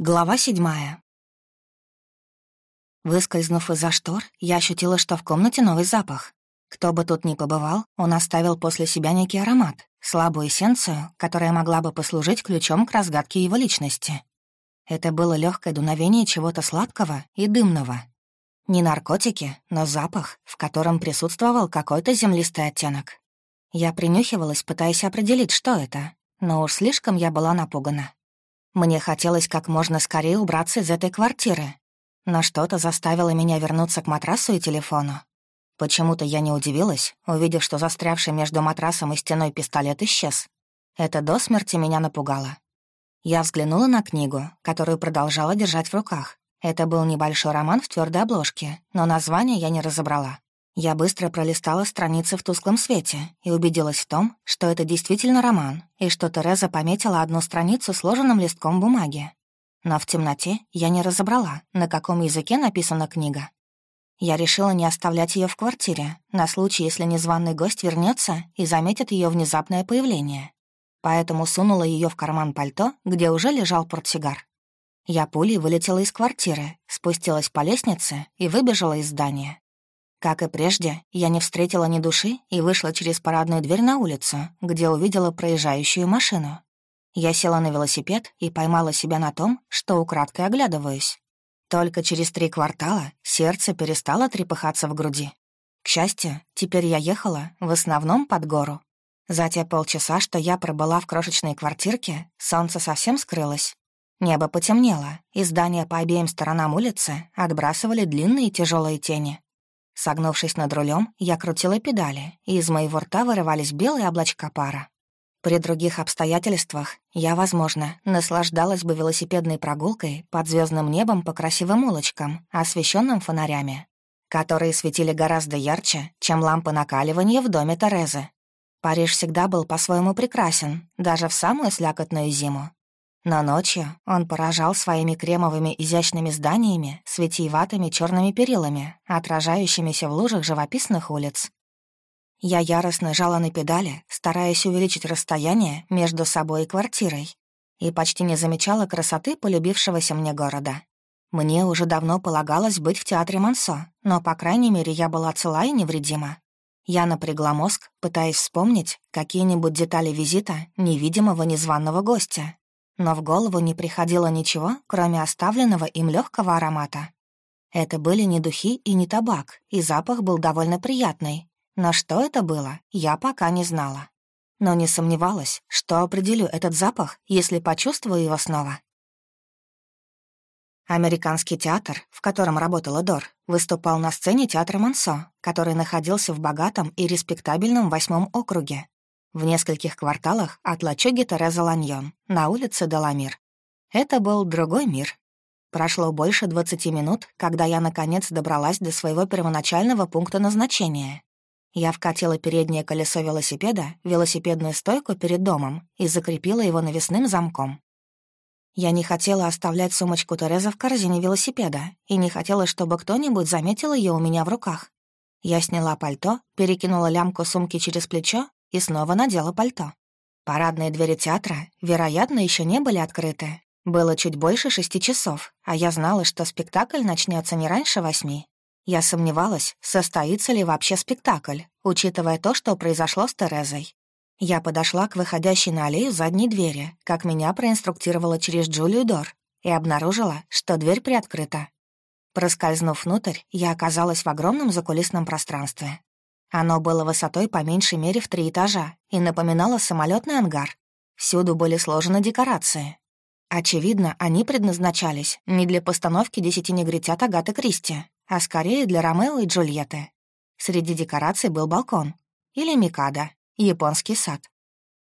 Глава седьмая. Выскользнув из-за штор, я ощутила, что в комнате новый запах. Кто бы тут ни побывал, он оставил после себя некий аромат, слабую эссенцию, которая могла бы послужить ключом к разгадке его личности. Это было легкое дуновение чего-то сладкого и дымного. Не наркотики, но запах, в котором присутствовал какой-то землистый оттенок. Я принюхивалась, пытаясь определить, что это, но уж слишком я была напугана. Мне хотелось как можно скорее убраться из этой квартиры, но что-то заставило меня вернуться к матрасу и телефону. Почему-то я не удивилась, увидев, что застрявший между матрасом и стеной пистолет исчез. Это до смерти меня напугало. Я взглянула на книгу, которую продолжала держать в руках. Это был небольшой роман в твердой обложке, но название я не разобрала. Я быстро пролистала страницы в тусклом свете и убедилась в том, что это действительно роман, и что Тереза пометила одну страницу сложенным листком бумаги. Но в темноте я не разобрала, на каком языке написана книга. Я решила не оставлять ее в квартире, на случай, если незваный гость вернется и заметит ее внезапное появление. Поэтому сунула ее в карман пальто, где уже лежал портсигар. Я пулей вылетела из квартиры, спустилась по лестнице и выбежала из здания. Как и прежде, я не встретила ни души и вышла через парадную дверь на улицу, где увидела проезжающую машину. Я села на велосипед и поймала себя на том, что украдкой оглядываюсь. Только через три квартала сердце перестало трепыхаться в груди. К счастью, теперь я ехала в основном под гору. За те полчаса, что я пробыла в крошечной квартирке, солнце совсем скрылось. Небо потемнело, и здания по обеим сторонам улицы отбрасывали длинные тяжелые тени. Согнувшись над рулем, я крутила педали, и из моего рта вырывались белые облачка пара. При других обстоятельствах я, возможно, наслаждалась бы велосипедной прогулкой под звездным небом по красивым улочкам, освещенным фонарями, которые светили гораздо ярче, чем лампы накаливания в доме Терезы. Париж всегда был по-своему прекрасен, даже в самую слякотную зиму. Но ночью он поражал своими кремовыми изящными зданиями с черными перилами, отражающимися в лужах живописных улиц. Я яростно жала на педали, стараясь увеличить расстояние между собой и квартирой, и почти не замечала красоты полюбившегося мне города. Мне уже давно полагалось быть в театре Мансо, но, по крайней мере, я была цела и невредима. Я напрягла мозг, пытаясь вспомнить какие-нибудь детали визита невидимого незваного гостя, но в голову не приходило ничего, кроме оставленного им легкого аромата. Это были не духи и не табак, и запах был довольно приятный. Но что это было, я пока не знала. Но не сомневалась, что определю этот запах, если почувствую его снова. Американский театр, в котором работала Дор, выступал на сцене театра Мансо, который находился в богатом и респектабельном восьмом округе, в нескольких кварталах от лачуги Тереза Ланьон, на улице Деламир. Это был другой мир. Прошло больше 20 минут, когда я, наконец, добралась до своего первоначального пункта назначения. Я вкатила переднее колесо велосипеда велосипедную стойку перед домом и закрепила его навесным замком. Я не хотела оставлять сумочку Терезы в корзине велосипеда и не хотела, чтобы кто-нибудь заметил ее у меня в руках. Я сняла пальто, перекинула лямку сумки через плечо и снова надела пальто. Парадные двери театра, вероятно, еще не были открыты. Было чуть больше шести часов, а я знала, что спектакль начнется не раньше восьми. Я сомневалась, состоится ли вообще спектакль, учитывая то, что произошло с Терезой. Я подошла к выходящей на аллею задней двери, как меня проинструктировала через Джулию Дор, и обнаружила, что дверь приоткрыта. Проскользнув внутрь, я оказалась в огромном закулисном пространстве. Оно было высотой по меньшей мере в три этажа и напоминало самолетный ангар. Всюду были сложены декорации. Очевидно, они предназначались не для постановки «Десяти негритят» Агаты Кристи, а скорее для Ромео и Джульетты. Среди декораций был балкон. Или Микада, японский сад.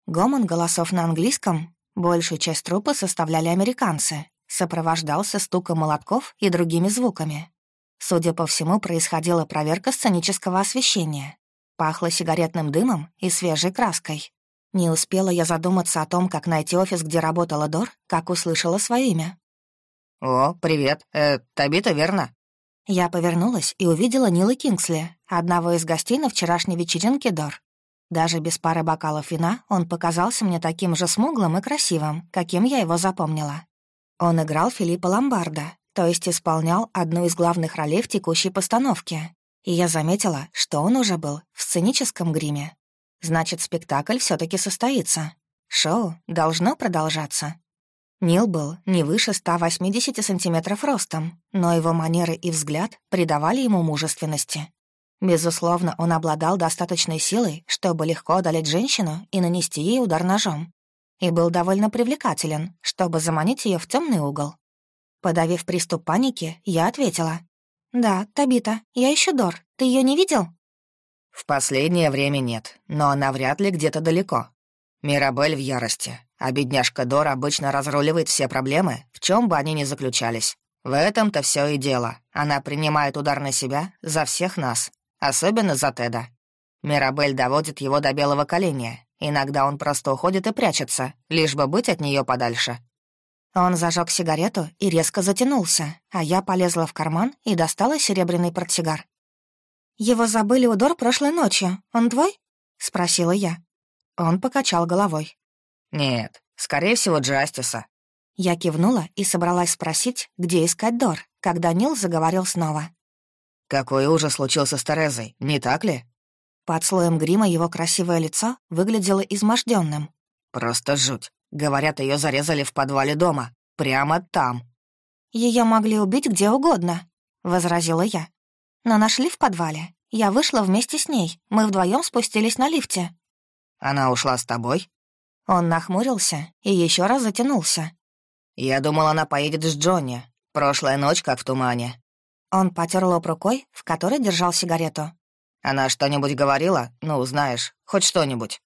Гомон голосов на английском, большую часть трупа составляли американцы, сопровождался стуком молотков и другими звуками. Судя по всему, происходила проверка сценического освещения. Пахло сигаретным дымом и свежей краской. Не успела я задуматься о том, как найти офис, где работала Дор, как услышала свое имя. «О, привет. Э, Табита, верно?» Я повернулась и увидела Нила Кингсли, одного из гостей на вчерашней вечеринке Дор. Даже без пары бокалов вина он показался мне таким же смуглым и красивым, каким я его запомнила. Он играл Филиппа Ломбарда, то есть исполнял одну из главных ролей в текущей постановке. И я заметила, что он уже был в сценическом гриме. Значит, спектакль все таки состоится. Шоу должно продолжаться. Нил был не выше 180 сантиметров ростом, но его манеры и взгляд придавали ему мужественности. Безусловно, он обладал достаточной силой, чтобы легко одолеть женщину и нанести ей удар ножом. И был довольно привлекателен, чтобы заманить ее в темный угол. Подавив приступ паники, я ответила. «Да, Табита, я ищу Дор. Ты ее не видел?» «В последнее время нет, но она вряд ли где-то далеко. Мирабель в ярости, а бедняжка Дор обычно разруливает все проблемы, в чем бы они ни заключались. В этом-то все и дело. Она принимает удар на себя за всех нас, особенно за Теда. Мирабель доводит его до белого коленя. Иногда он просто уходит и прячется, лишь бы быть от нее подальше. Он зажег сигарету и резко затянулся, а я полезла в карман и достала серебряный портсигар. «Его забыли у Дор прошлой ночью. Он твой?» — спросила я. Он покачал головой. «Нет, скорее всего, Джастиса». Я кивнула и собралась спросить, где искать Дор, когда Нил заговорил снова. «Какой ужас случился с Терезой, не так ли?» Под слоем грима его красивое лицо выглядело изможденным. «Просто жуть. Говорят, ее зарезали в подвале дома. Прямо там». Ее могли убить где угодно», — возразила я. «Но нашли в подвале. Я вышла вместе с ней. Мы вдвоем спустились на лифте». «Она ушла с тобой?» Он нахмурился и еще раз затянулся. «Я думал, она поедет с Джонни. Прошлая ночь как в тумане. Он потер лоб рукой, в которой держал сигарету. «Она что-нибудь говорила? Ну, знаешь, хоть что-нибудь?»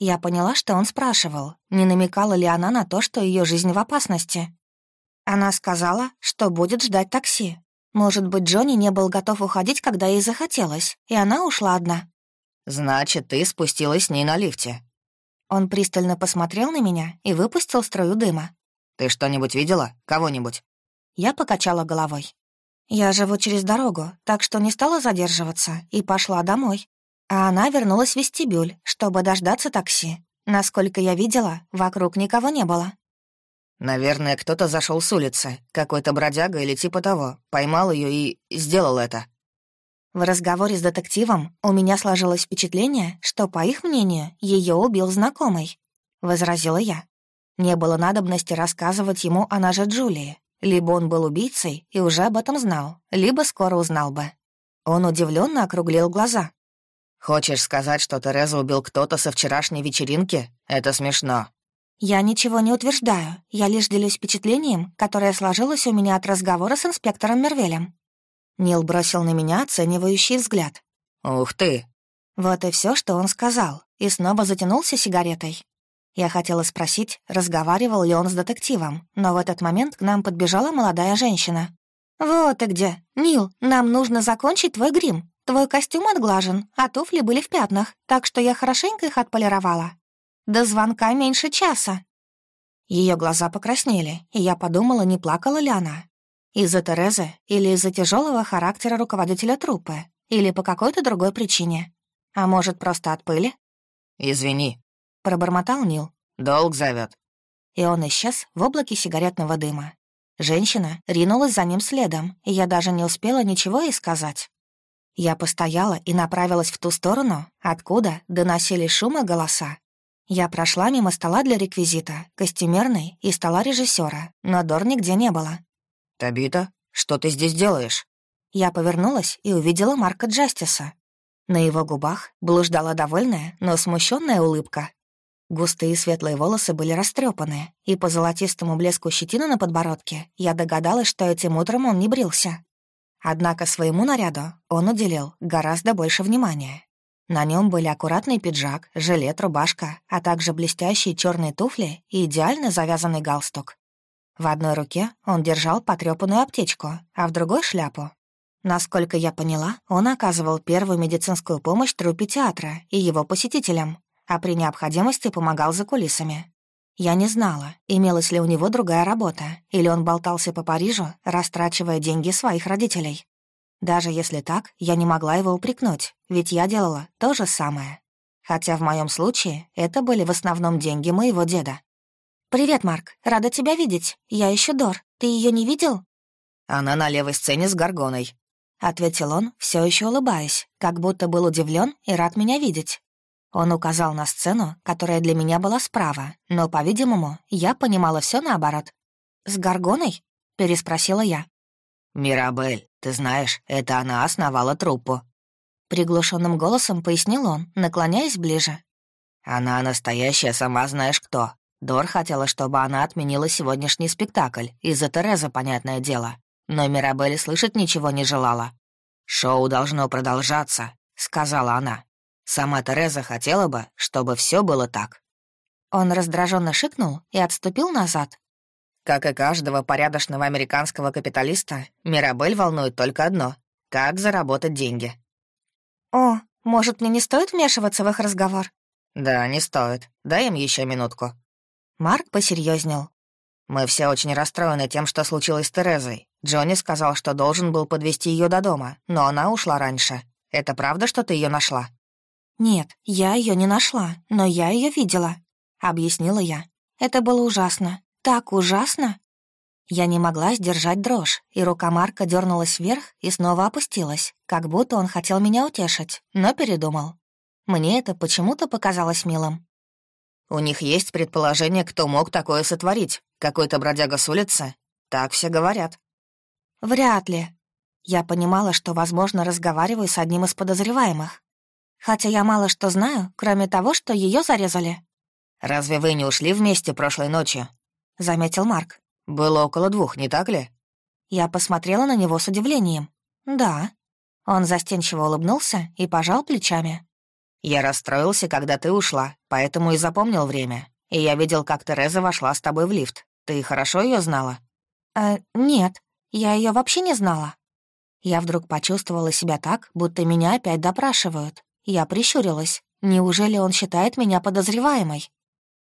Я поняла, что он спрашивал, не намекала ли она на то, что ее жизнь в опасности. Она сказала, что будет ждать такси. Может быть, Джонни не был готов уходить, когда ей захотелось, и она ушла одна. «Значит, ты спустилась с ней на лифте?» Он пристально посмотрел на меня и выпустил струю дыма. «Ты что-нибудь видела? Кого-нибудь?» Я покачала головой. Я живу через дорогу, так что не стала задерживаться и пошла домой. А она вернулась в вестибюль, чтобы дождаться такси. Насколько я видела, вокруг никого не было. Наверное, кто-то зашел с улицы, какой-то бродяга или типа того, поймал ее и сделал это. В разговоре с детективом у меня сложилось впечатление, что, по их мнению, ее убил знакомый. Возразила я. Не было надобности рассказывать ему о ноже Джулии, либо он был убийцей и уже об этом знал, либо скоро узнал бы. Он удивленно округлил глаза. «Хочешь сказать, что Терезу убил кто-то со вчерашней вечеринки? Это смешно». «Я ничего не утверждаю. Я лишь делюсь впечатлением, которое сложилось у меня от разговора с инспектором Мервелем». Нил бросил на меня оценивающий взгляд. «Ух ты!» Вот и все, что он сказал, и снова затянулся сигаретой. Я хотела спросить, разговаривал ли он с детективом, но в этот момент к нам подбежала молодая женщина. «Вот ты где! Нил, нам нужно закончить твой грим. Твой костюм отглажен, а туфли были в пятнах, так что я хорошенько их отполировала. До звонка меньше часа». Ее глаза покраснели, и я подумала, не плакала ли она. Из-за Терезы или из-за тяжелого характера руководителя труппы, или по какой-то другой причине. А может, просто от пыли? «Извини», — пробормотал Нил. «Долг зовет. И он исчез в облаке сигаретного дыма. Женщина ринулась за ним следом, и я даже не успела ничего ей сказать. Я постояла и направилась в ту сторону, откуда доносились шумы голоса. Я прошла мимо стола для реквизита, костюмерной и стола режиссера, но Дор нигде не было. «Табита, что ты здесь делаешь?» Я повернулась и увидела Марка Джастиса. На его губах блуждала довольная, но смущенная улыбка. Густые светлые волосы были растрепаны, и по золотистому блеску щетины на подбородке я догадалась, что этим утром он не брился. Однако своему наряду он уделил гораздо больше внимания. На нем были аккуратный пиджак, жилет, рубашка, а также блестящие черные туфли и идеально завязанный галстук. В одной руке он держал потрепанную аптечку, а в другой — шляпу. Насколько я поняла, он оказывал первую медицинскую помощь труппе театра и его посетителям, а при необходимости помогал за кулисами. Я не знала, имелась ли у него другая работа, или он болтался по Парижу, растрачивая деньги своих родителей. Даже если так, я не могла его упрекнуть, ведь я делала то же самое. Хотя в моем случае это были в основном деньги моего деда. «Привет, Марк. Рада тебя видеть. Я ищу Дор. Ты ее не видел?» «Она на левой сцене с Гаргоной», — ответил он, все еще улыбаясь, как будто был удивлен и рад меня видеть. Он указал на сцену, которая для меня была справа, но, по-видимому, я понимала все наоборот. «С Гаргоной?» — переспросила я. «Мирабель, ты знаешь, это она основала труппу». Приглушенным голосом пояснил он, наклоняясь ближе. «Она настоящая, сама знаешь кто. Дор хотела, чтобы она отменила сегодняшний спектакль, из-за Терезы, понятное дело. Но Мирабель слышать ничего не желала. «Шоу должно продолжаться», — сказала она. Сама Тереза хотела бы, чтобы все было так. Он раздраженно шикнул и отступил назад. Как и каждого порядочного американского капиталиста, Мирабель волнует только одно — как заработать деньги. «О, может, мне не стоит вмешиваться в их разговор?» «Да, не стоит. Дай им еще минутку». Марк посерьезнел. «Мы все очень расстроены тем, что случилось с Терезой. Джонни сказал, что должен был подвести ее до дома, но она ушла раньше. Это правда, что ты ее нашла?» «Нет, я ее не нашла, но я ее видела», — объяснила я. «Это было ужасно. Так ужасно!» Я не могла сдержать дрожь, и рука Марка дернулась вверх и снова опустилась, как будто он хотел меня утешить, но передумал. Мне это почему-то показалось милым. «У них есть предположение, кто мог такое сотворить? Какой-то бродяга с улицы? Так все говорят». «Вряд ли». Я понимала, что, возможно, разговариваю с одним из подозреваемых, Хотя я мало что знаю, кроме того, что ее зарезали». «Разве вы не ушли вместе прошлой ночью?» — заметил Марк. «Было около двух, не так ли?» Я посмотрела на него с удивлением. «Да». Он застенчиво улыбнулся и пожал плечами. «Я расстроился, когда ты ушла, поэтому и запомнил время. И я видел, как Тереза вошла с тобой в лифт. Ты хорошо ее знала?» «Э, нет, я ее вообще не знала». Я вдруг почувствовала себя так, будто меня опять допрашивают. Я прищурилась. Неужели он считает меня подозреваемой?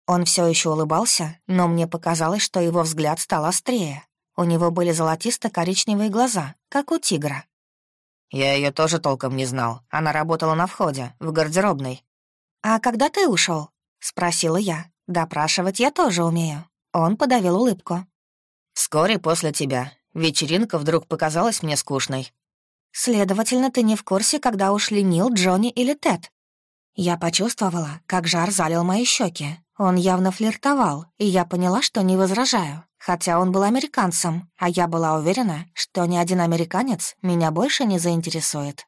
Он все еще улыбался, но мне показалось, что его взгляд стал острее. У него были золотисто-коричневые глаза, как у тигра. «Я ее тоже толком не знал. Она работала на входе, в гардеробной». «А когда ты ушел? спросила я. «Допрашивать я тоже умею». Он подавил улыбку. «Вскоре после тебя. Вечеринка вдруг показалась мне скучной. Следовательно, ты не в курсе, когда ушли Нил, Джонни или Тед. Я почувствовала, как жар залил мои щеки. Он явно флиртовал, и я поняла, что не возражаю, хотя он был американцем, а я была уверена, что ни один американец меня больше не заинтересует.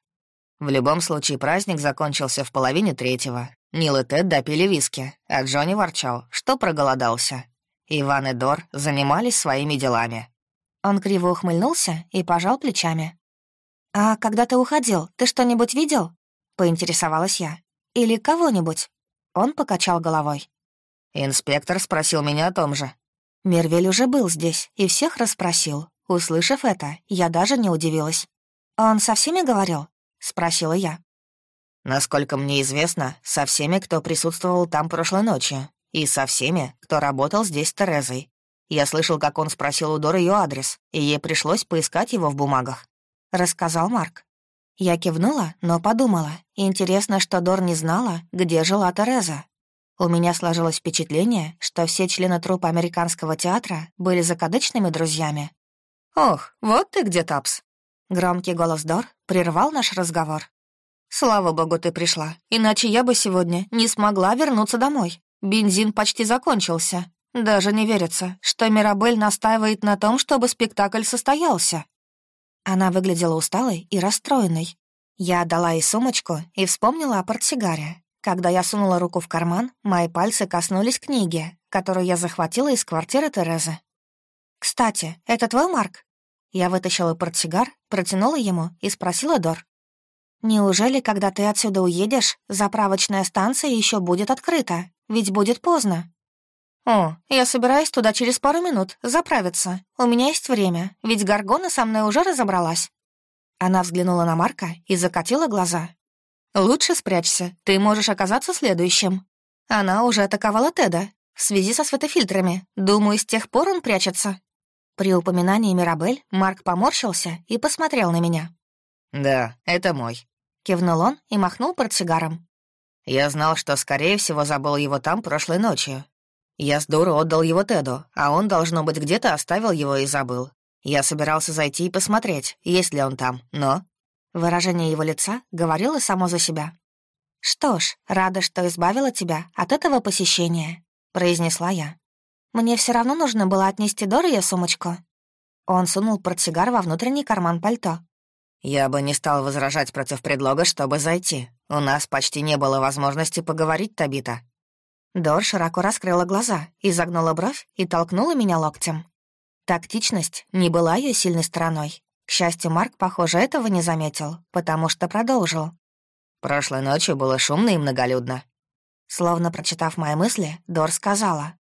В любом случае, праздник закончился в половине третьего. Нил и Тед допили виски, а Джонни ворчал, что проголодался. Иван и Дор занимались своими делами. Он криво ухмыльнулся и пожал плечами. «А когда ты уходил, ты что-нибудь видел?» — поинтересовалась я. «Или кого-нибудь?» Он покачал головой. Инспектор спросил меня о том же. Мервель уже был здесь и всех расспросил. Услышав это, я даже не удивилась. «Он со всеми говорил?» — спросила я. «Насколько мне известно, со всеми, кто присутствовал там прошлой ночью, и со всеми, кто работал здесь с Терезой. Я слышал, как он спросил у Доры ее адрес, и ей пришлось поискать его в бумагах рассказал Марк. Я кивнула, но подумала. Интересно, что Дор не знала, где жила Тереза. У меня сложилось впечатление, что все члены труппы американского театра были закадычными друзьями. «Ох, вот ты где, Тапс!» Громкий голос Дор прервал наш разговор. «Слава богу, ты пришла, иначе я бы сегодня не смогла вернуться домой. Бензин почти закончился. Даже не верится, что Мирабель настаивает на том, чтобы спектакль состоялся». Она выглядела усталой и расстроенной. Я отдала ей сумочку и вспомнила о портсигаре. Когда я сунула руку в карман, мои пальцы коснулись книги, которую я захватила из квартиры Терезы. «Кстати, это твой Марк?» Я вытащила портсигар, протянула ему и спросила Дор. «Неужели, когда ты отсюда уедешь, заправочная станция еще будет открыта? Ведь будет поздно». «О, я собираюсь туда через пару минут, заправиться. У меня есть время, ведь Гаргона со мной уже разобралась». Она взглянула на Марка и закатила глаза. «Лучше спрячься, ты можешь оказаться следующим». Она уже атаковала Теда в связи со светофильтрами. Думаю, с тех пор он прячется. При упоминании Мирабель Марк поморщился и посмотрел на меня. «Да, это мой», — кивнул он и махнул портсигаром. «Я знал, что, скорее всего, забыл его там прошлой ночью. Я с дуру отдал его Теду, а он, должно быть, где-то оставил его и забыл. Я собирался зайти и посмотреть, есть ли он там, но...» Выражение его лица говорило само за себя. «Что ж, рада, что избавила тебя от этого посещения», — произнесла я. «Мне все равно нужно было отнести Дор ее сумочку». Он сунул портсигар во внутренний карман пальто. «Я бы не стал возражать против предлога, чтобы зайти. У нас почти не было возможности поговорить, Табита». Дор широко раскрыла глаза, изогнула бровь и толкнула меня локтем. Тактичность не была ее сильной стороной. К счастью, Марк, похоже, этого не заметил, потому что продолжил. Прошлой ночью было шумно и многолюдно». Словно прочитав мои мысли, Дор сказала.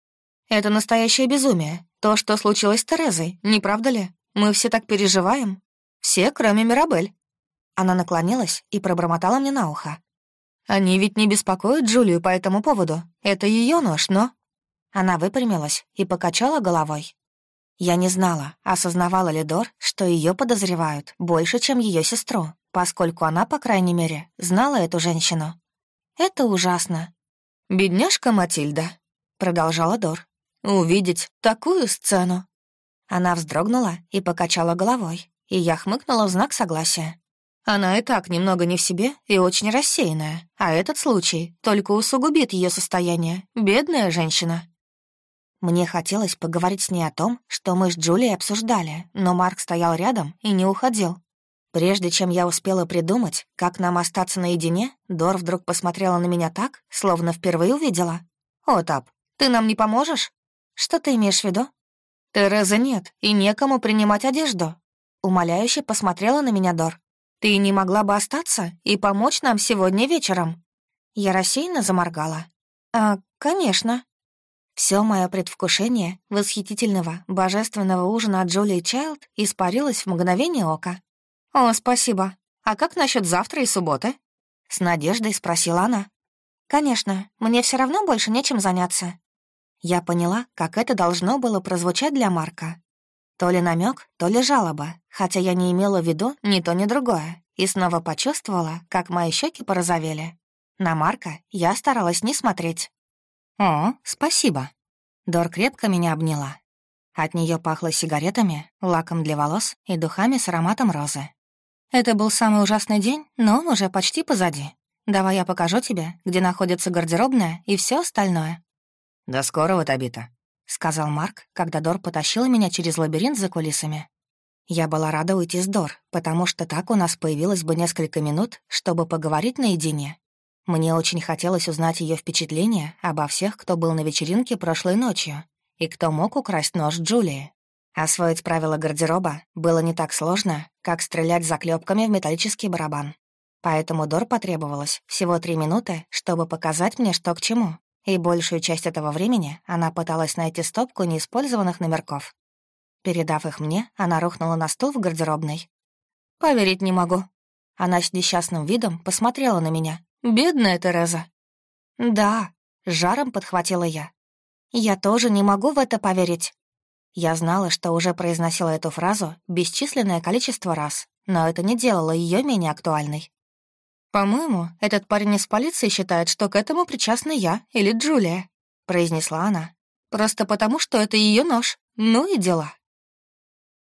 «Это настоящее безумие. То, что случилось с Терезой, не правда ли? Мы все так переживаем. Все, кроме Мирабель». Она наклонилась и пробормотала мне на ухо. «Они ведь не беспокоят Джулию по этому поводу. Это ее нож, но...» Она выпрямилась и покачала головой. Я не знала, осознавала ли Дор, что ее подозревают больше, чем ее сестру поскольку она, по крайней мере, знала эту женщину. Это ужасно. «Бедняжка Матильда», — продолжала Дор, — «увидеть такую сцену». Она вздрогнула и покачала головой, и я хмыкнула в знак согласия. Она и так немного не в себе и очень рассеянная, а этот случай только усугубит ее состояние. Бедная женщина. Мне хотелось поговорить с ней о том, что мы с Джулией обсуждали, но Марк стоял рядом и не уходил. Прежде чем я успела придумать, как нам остаться наедине, Дор вдруг посмотрела на меня так, словно впервые увидела. «О, Тап, ты нам не поможешь?» «Что ты имеешь в виду?» «Терезы нет, и некому принимать одежду». Умоляюще посмотрела на меня Дор. «Ты не могла бы остаться и помочь нам сегодня вечером?» Я рассеянно заморгала. «А, конечно». Все мое предвкушение восхитительного, божественного ужина от Джулии Чайлд испарилось в мгновение ока. «О, спасибо. А как насчет завтра и субботы?» С надеждой спросила она. «Конечно, мне все равно больше нечем заняться». Я поняла, как это должно было прозвучать для Марка. То ли намек, то ли жалоба, хотя я не имела в виду ни то, ни другое, и снова почувствовала, как мои щеки порозовели. На Марка я старалась не смотреть. «О, спасибо». Дор крепко меня обняла. От нее пахло сигаретами, лаком для волос и духами с ароматом розы. Это был самый ужасный день, но он уже почти позади. Давай я покажу тебе, где находится гардеробная и все остальное». «До скорого, Табита», — сказал Марк, когда Дор потащила меня через лабиринт за кулисами. Я была рада уйти с Дор, потому что так у нас появилось бы несколько минут, чтобы поговорить наедине. Мне очень хотелось узнать ее впечатления обо всех, кто был на вечеринке прошлой ночью и кто мог украсть нож Джулии. Освоить правила гардероба было не так сложно, как стрелять заклепками в металлический барабан. Поэтому Дор потребовалось всего три минуты, чтобы показать мне, что к чему, и большую часть этого времени она пыталась найти стопку неиспользованных номерков. Передав их мне, она рухнула на стул в гардеробной. «Поверить не могу». Она с несчастным видом посмотрела на меня. «Бедная Тереза». «Да», — жаром подхватила я. «Я тоже не могу в это поверить». Я знала, что уже произносила эту фразу бесчисленное количество раз, но это не делало ее менее актуальной. «По-моему, этот парень из полиции считает, что к этому причастна я или Джулия», — произнесла она. «Просто потому, что это ее нож. Ну и дела».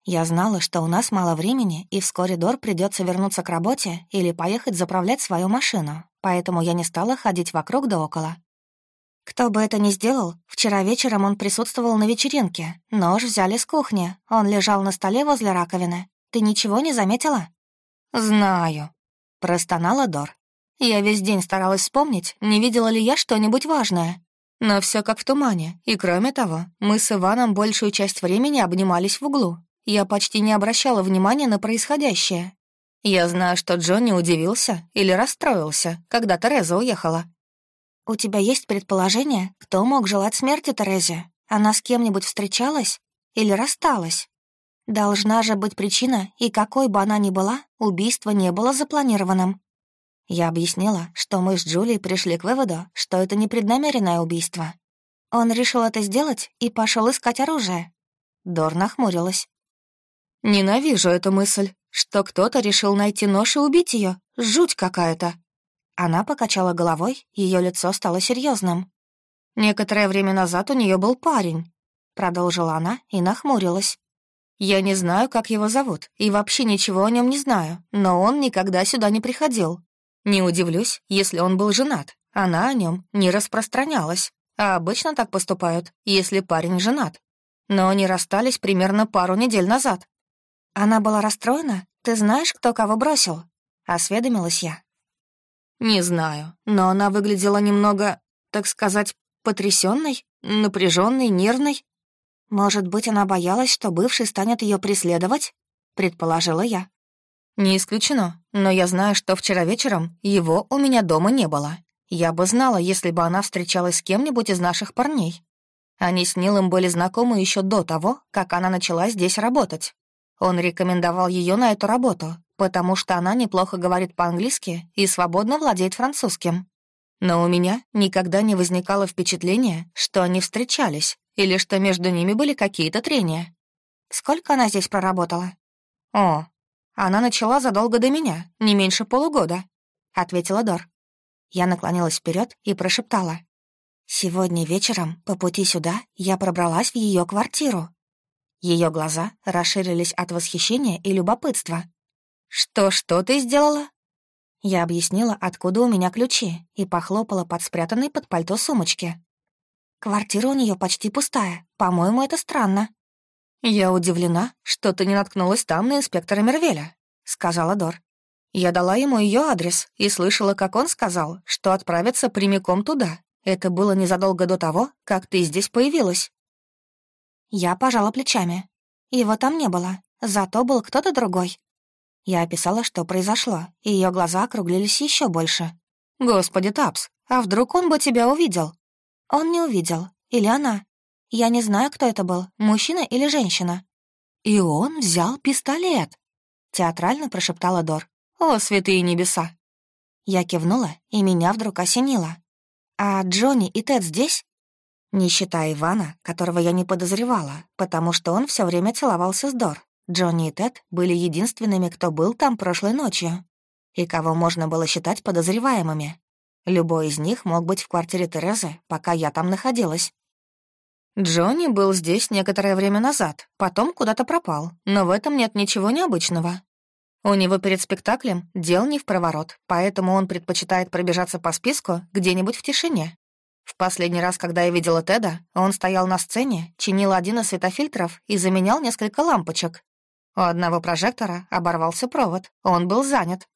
Я знала, что у нас мало времени, и вскоре Дор придется вернуться к работе или поехать заправлять свою машину, поэтому я не стала ходить вокруг да около. Кто бы это ни сделал, вчера вечером он присутствовал на вечеринке. Нож взяли с кухни. Он лежал на столе возле раковины. Ты ничего не заметила? Знаю. Простонала Дор. Я весь день старалась вспомнить, не видела ли я что-нибудь важное. Но все как в тумане. И кроме того, мы с Иваном большую часть времени обнимались в углу. Я почти не обращала внимания на происходящее. Я знаю, что Джонни удивился или расстроился, когда Тереза уехала. «У тебя есть предположение, кто мог желать смерти Терезе? Она с кем-нибудь встречалась или рассталась? Должна же быть причина, и какой бы она ни была, убийство не было запланированным». Я объяснила, что мы с Джулией пришли к выводу, что это непреднамеренное убийство. Он решил это сделать и пошел искать оружие. Дор нахмурилась. «Ненавижу эту мысль, что кто-то решил найти нож и убить ее. Жуть какая-то!» Она покачала головой, ее лицо стало серьезным. Некоторое время назад у нее был парень», — продолжила она и нахмурилась. «Я не знаю, как его зовут, и вообще ничего о нем не знаю, но он никогда сюда не приходил. Не удивлюсь, если он был женат. Она о нем не распространялась, а обычно так поступают, если парень женат. Но они расстались примерно пару недель назад. Она была расстроена? Ты знаешь, кто кого бросил?» — осведомилась я. «Не знаю, но она выглядела немного, так сказать, потрясенной, напряженной, нервной. Может быть, она боялась, что бывший станет ее преследовать?» — предположила я. «Не исключено, но я знаю, что вчера вечером его у меня дома не было. Я бы знала, если бы она встречалась с кем-нибудь из наших парней. Они с Нилом были знакомы еще до того, как она начала здесь работать. Он рекомендовал ее на эту работу, потому что она неплохо говорит по-английски и свободно владеет французским. Но у меня никогда не возникало впечатления, что они встречались или что между ними были какие-то трения. Сколько она здесь проработала? О, она начала задолго до меня, не меньше полугода, ответила Дор. Я наклонилась вперед и прошептала. Сегодня вечером по пути сюда я пробралась в ее квартиру ее глаза расширились от восхищения и любопытства. «Что-что ты сделала?» Я объяснила, откуда у меня ключи, и похлопала под спрятанной под пальто сумочки. «Квартира у нее почти пустая. По-моему, это странно». «Я удивлена, что ты не наткнулась там на инспектора Мервеля», — сказала Дор. Я дала ему ее адрес и слышала, как он сказал, что отправится прямиком туда. Это было незадолго до того, как ты здесь появилась. Я пожала плечами. Его там не было, зато был кто-то другой. Я описала, что произошло, и ее глаза округлились еще больше. «Господи, Тапс, а вдруг он бы тебя увидел?» «Он не увидел. Или она. Я не знаю, кто это был, мужчина или женщина». «И он взял пистолет», — театрально прошептала Дор. «О, святые небеса!» Я кивнула, и меня вдруг осенило. «А Джонни и Тед здесь?» Не считая Ивана, которого я не подозревала, потому что он все время целовался с Дор. Джонни и Тед были единственными, кто был там прошлой ночью. И кого можно было считать подозреваемыми. Любой из них мог быть в квартире Терезы, пока я там находилась. Джонни был здесь некоторое время назад, потом куда-то пропал, но в этом нет ничего необычного. У него перед спектаклем дел не в проворот, поэтому он предпочитает пробежаться по списку где-нибудь в тишине, в последний раз, когда я видела Теда, он стоял на сцене, чинил один из светофильтров и заменял несколько лампочек. У одного прожектора оборвался провод, он был занят.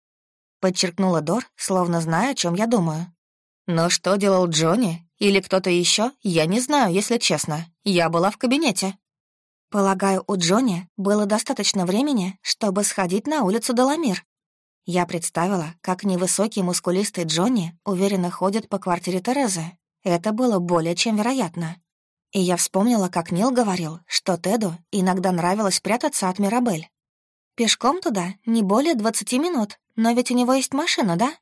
Подчеркнула Дор, словно зная, о чем я думаю. Но что делал Джонни или кто-то еще, я не знаю, если честно. Я была в кабинете. Полагаю, у Джонни было достаточно времени, чтобы сходить на улицу Доломир. Я представила, как невысокий мускулистый Джонни уверенно ходит по квартире Терезы, это было более чем вероятно. И я вспомнила, как Нил говорил, что Теду иногда нравилось прятаться от Мирабель. Пешком туда не более двадцати минут, но ведь у него есть машина, да?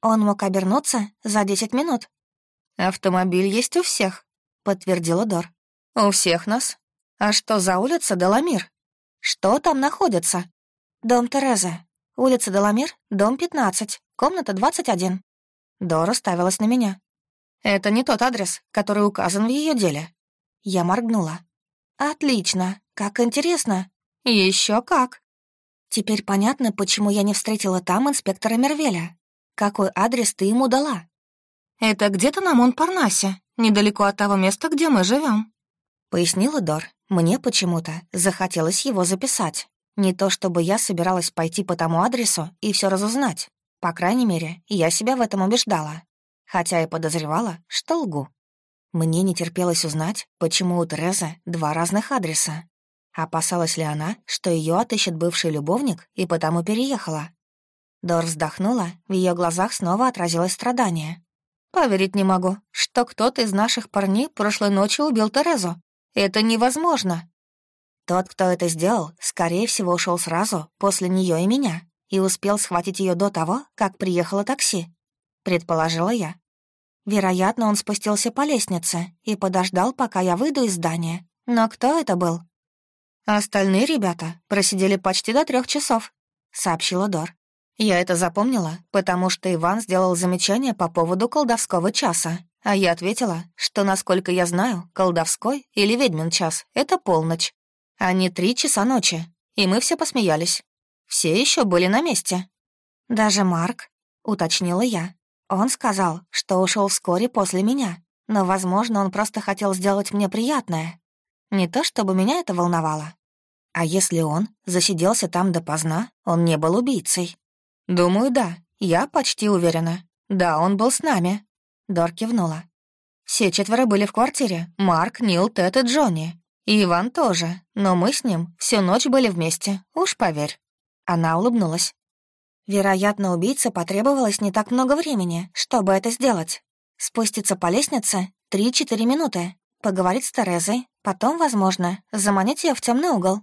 Он мог обернуться за десять минут. «Автомобиль есть у всех», — подтвердила Дор. «У всех нас. А что за улица Деламир? Что там находится?» «Дом Терезы. Улица Деламир, дом 15, комната 21». Дора ставилась на меня. Это не тот адрес, который указан в ее деле. Я моргнула. Отлично, как интересно. Еще как. Теперь понятно, почему я не встретила там инспектора Мервеля. Какой адрес ты ему дала? Это где-то на Монпарнасе, недалеко от того места, где мы живем. Пояснила Дор. Мне почему-то захотелось его записать. Не то чтобы я собиралась пойти по тому адресу и все разузнать. По крайней мере, я себя в этом убеждала хотя и подозревала, что лгу. Мне не терпелось узнать, почему у Терезы два разных адреса. Опасалась ли она, что ее отыщет бывший любовник и потому переехала? Дор вздохнула, в ее глазах снова отразилось страдание. «Поверить не могу, что кто-то из наших парней прошлой ночью убил Терезу. Это невозможно!» Тот, кто это сделал, скорее всего, ушел сразу, после нее и меня, и успел схватить ее до того, как приехало такси предположила я. Вероятно, он спустился по лестнице и подождал, пока я выйду из здания. Но кто это был? Остальные ребята просидели почти до трех часов, сообщила Дор. Я это запомнила, потому что Иван сделал замечание по поводу колдовского часа. А я ответила, что, насколько я знаю, колдовской или ведьмин час — это полночь, а не три часа ночи. И мы все посмеялись. Все еще были на месте. «Даже Марк», — уточнила я. Он сказал, что ушел вскоре после меня, но, возможно, он просто хотел сделать мне приятное. Не то чтобы меня это волновало. А если он засиделся там допоздна, он не был убийцей? Думаю, да. Я почти уверена. Да, он был с нами. Дор кивнула. Все четверо были в квартире. Марк, Нил, Тед и Джонни. И Иван тоже. Но мы с ним всю ночь были вместе. Уж поверь. Она улыбнулась. Вероятно, убийце потребовалось не так много времени, чтобы это сделать. Спуститься по лестнице — три-четыре минуты, поговорить с Терезой, потом, возможно, заманить ее в темный угол.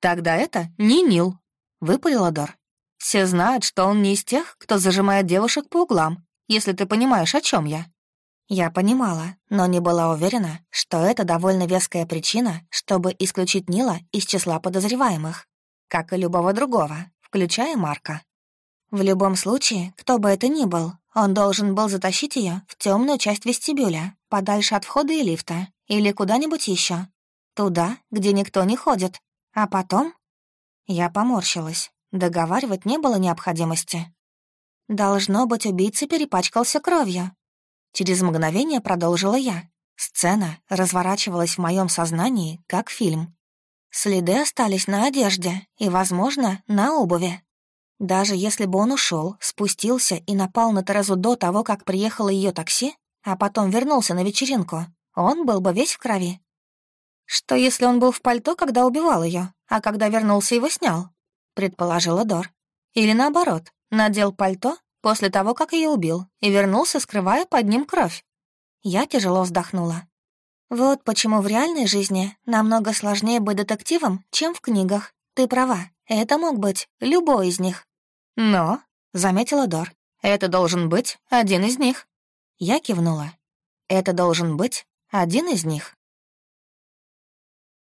«Тогда это не Нил», — выпалила Дор. «Все знают, что он не из тех, кто зажимает девушек по углам, если ты понимаешь, о чем я». Я понимала, но не была уверена, что это довольно веская причина, чтобы исключить Нила из числа подозреваемых, как и любого другого, включая Марка. В любом случае, кто бы это ни был, он должен был затащить ее в темную часть вестибюля, подальше от входа и лифта, или куда-нибудь еще, Туда, где никто не ходит. А потом... Я поморщилась. Договаривать не было необходимости. Должно быть, убийца перепачкался кровью. Через мгновение продолжила я. Сцена разворачивалась в моем сознании, как фильм. Следы остались на одежде и, возможно, на обуви. Даже если бы он ушел, спустился и напал на Терезу до того, как приехало ее такси, а потом вернулся на вечеринку, он был бы весь в крови. Что если он был в пальто, когда убивал ее, а когда вернулся, его снял? Предположила Дор. Или наоборот, надел пальто после того, как ее убил, и вернулся, скрывая под ним кровь. Я тяжело вздохнула. Вот почему в реальной жизни намного сложнее быть детективом, чем в книгах. Ты права, это мог быть любой из них. Но, — заметила Дор, — это должен быть один из них. Я кивнула. Это должен быть один из них.